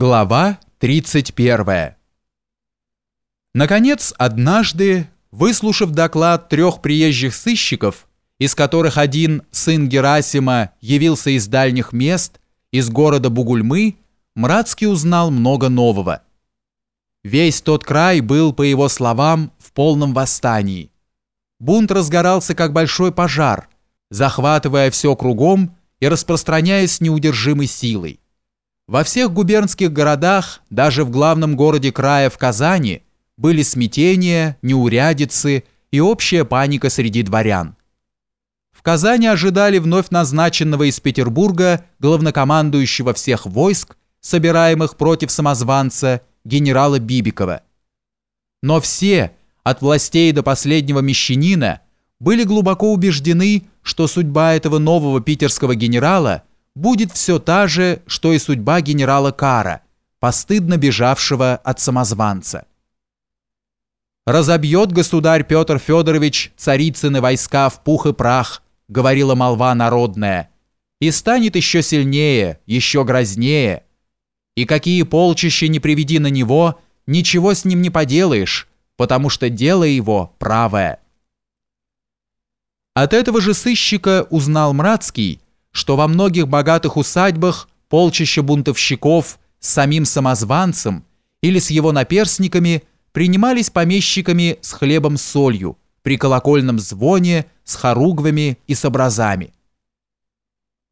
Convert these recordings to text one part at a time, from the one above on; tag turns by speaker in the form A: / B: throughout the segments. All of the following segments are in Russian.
A: Глава 31. Наконец, однажды, выслушав доклад трех приезжих сыщиков, из которых один, сын Герасима, явился из дальних мест, из города Бугульмы, Мрацкий узнал много нового. Весь тот край был, по его словам, в полном восстании. Бунт разгорался, как большой пожар, захватывая все кругом и распространяясь неудержимой силой. Во всех губернских городах, даже в главном городе края в Казани, были смятения, неурядицы и общая паника среди дворян. В Казани ожидали вновь назначенного из Петербурга главнокомандующего всех войск, собираемых против самозванца, генерала Бибикова. Но все, от властей до последнего мещанина, были глубоко убеждены, что судьба этого нового питерского генерала – будет все та же, что и судьба генерала Кара, постыдно бежавшего от самозванца. «Разобьет государь Петр Федорович царицыны войска в пух и прах», говорила молва народная, «и станет еще сильнее, еще грознее. И какие полчища не приведи на него, ничего с ним не поделаешь, потому что дело его правое». От этого же сыщика узнал Мрацкий, что во многих богатых усадьбах полчища бунтовщиков с самим самозванцем или с его наперсниками принимались помещиками с хлебом-солью при колокольном звоне, с хоругвами и с образами.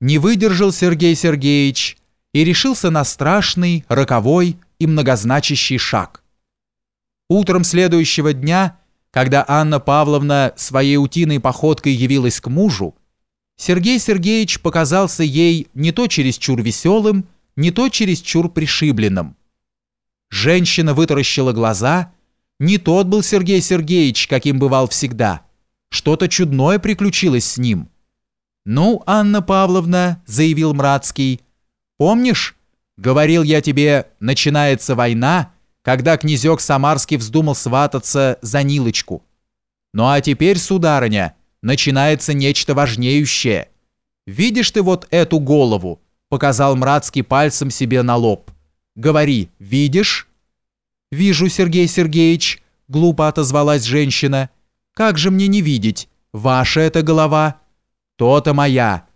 A: Не выдержал Сергей Сергеевич и решился на страшный, роковой и многозначащий шаг. Утром следующего дня, когда Анна Павловна своей утиной походкой явилась к мужу, Сергей Сергеевич показался ей не то чересчур веселым, не то чересчур пришибленным. Женщина вытаращила глаза. Не тот был Сергей Сергеевич, каким бывал всегда. Что-то чудное приключилось с ним. «Ну, Анна Павловна», — заявил Мрацкий, — «помнишь, говорил я тебе, начинается война, когда князек Самарский вздумал свататься за Нилочку. Ну а теперь, сударыня, начинается нечто важнеющее. Видишь ты вот эту голову?» Показал Мрацкий пальцем себе на лоб. «Говори, видишь?» «Вижу, Сергей Сергеевич», — глупо отозвалась женщина. «Как же мне не видеть? Ваша это голова?» «То-то моя».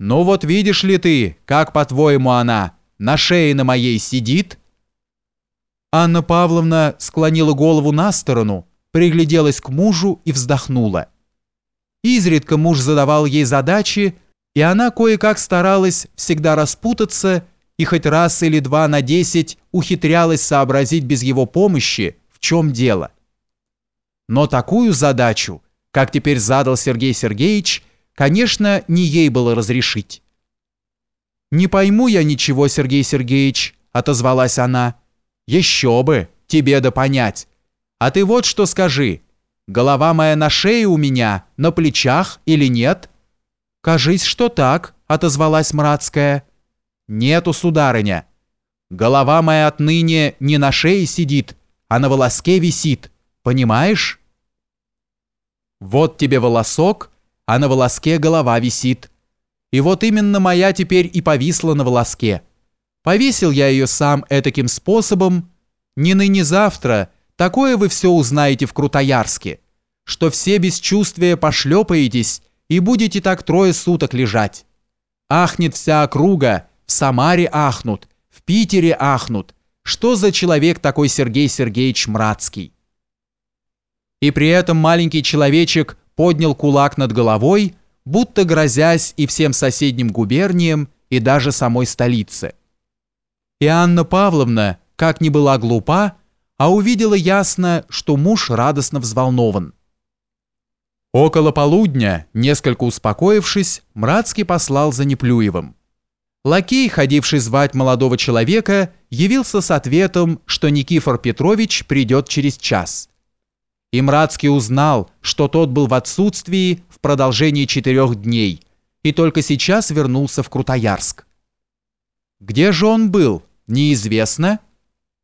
A: «Ну вот видишь ли ты, как, по-твоему, она на шее на моей сидит?» Анна Павловна склонила голову на сторону, пригляделась к мужу и вздохнула. Изредка муж задавал ей задачи, и она кое-как старалась всегда распутаться и хоть раз или два на десять ухитрялась сообразить без его помощи, в чем дело. Но такую задачу, как теперь задал Сергей Сергеевич, конечно, не ей было разрешить. «Не пойму я ничего, Сергей Сергеевич», — отозвалась она. «Еще бы, тебе да понять. А ты вот что скажи, Голова моя на шее у меня, на плечах или нет?» «Кажись, что так», — отозвалась Мрацкая. «Нету, сударыня. Голова моя отныне не на шее сидит, а на волоске висит. Понимаешь?» «Вот тебе волосок, а на волоске голова висит. И вот именно моя теперь и повисла на волоске. Повесил я ее сам этаким способом. Не ныне завтра, Такое вы все узнаете в Крутоярске, что все бесчувствия пошлепаетесь и будете так трое суток лежать. Ахнет вся округа, в Самаре ахнут, в Питере ахнут. Что за человек такой Сергей Сергеевич Мрацкий? И при этом маленький человечек поднял кулак над головой, будто грозясь и всем соседним губерниям, и даже самой столице. И Анна Павловна, как ни была глупа, а увидела ясно, что муж радостно взволнован. Около полудня, несколько успокоившись, Мрацкий послал за Неплюевым. Лакей, ходивший звать молодого человека, явился с ответом, что Никифор Петрович придет через час. И Мрацкий узнал, что тот был в отсутствии в продолжении четырех дней и только сейчас вернулся в Крутоярск. Где же он был, неизвестно,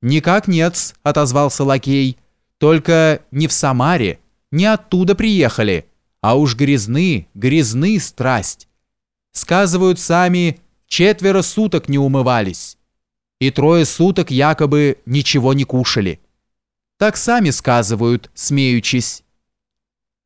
A: «Никак нет», — отозвался лакей. «Только не в Самаре, не оттуда приехали, а уж грязны, грязны страсть. Сказывают сами, четверо суток не умывались. и трое суток якобы ничего не кушали. Так сами сказывают, смеючись.